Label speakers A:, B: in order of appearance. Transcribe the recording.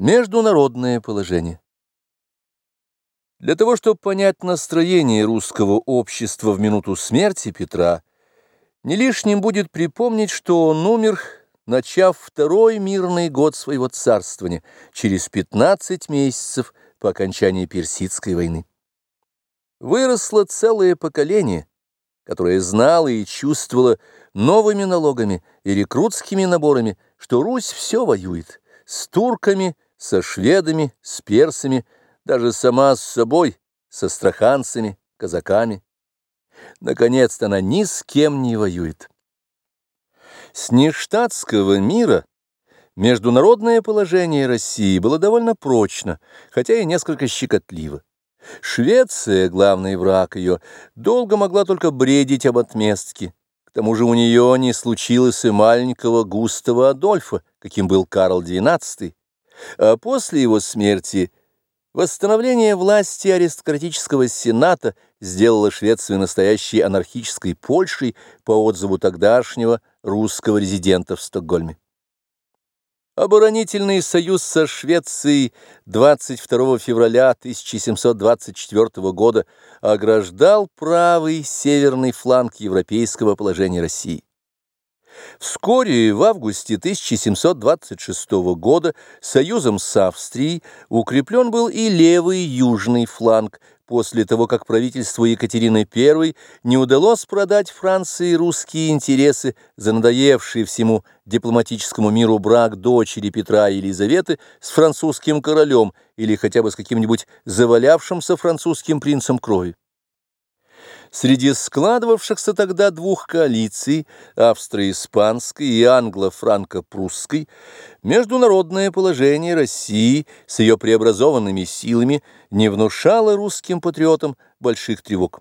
A: Международное положение Для того, чтобы понять настроение русского общества в минуту смерти Петра, не лишним будет припомнить, что он умер, начав второй мирный год своего царствования, через 15 месяцев по окончании Персидской войны. Выросло целое поколение, которое знало и чувствовало новыми налогами и рекрутскими наборами, что Русь все воюет с турками, со шведами, с персами, даже сама с собой, со страханцами, казаками. Наконец-то она ни с кем не воюет. С нештатского мира международное положение России было довольно прочно, хотя и несколько щекотливо. Швеция, главный враг ее, долго могла только бредить об отместке. К тому же у нее не случилось и маленького Густава Адольфа, каким был Карл XII, а после его смерти восстановление власти аристократического сената сделало Швецию настоящей анархической Польшей по отзыву тогдашнего русского резидента в Стокгольме. Оборонительный союз со Швецией 22 февраля 1724 года ограждал правый северный фланг европейского положения России. Вскоре, в августе 1726 года, союзом с Австрией укреплен был и левый южный фланг, после того, как правительству Екатерины I не удалось продать Франции русские интересы за надоевший всему дипломатическому миру брак дочери Петра и Елизаветы с французским королем или хотя бы с каким-нибудь завалявшимся французским принцем крови. Среди складывавшихся тогда двух коалиций, австро-испанской и англо-франко-прусской, международное положение России с ее преобразованными силами не внушало русским патриотам больших тревог.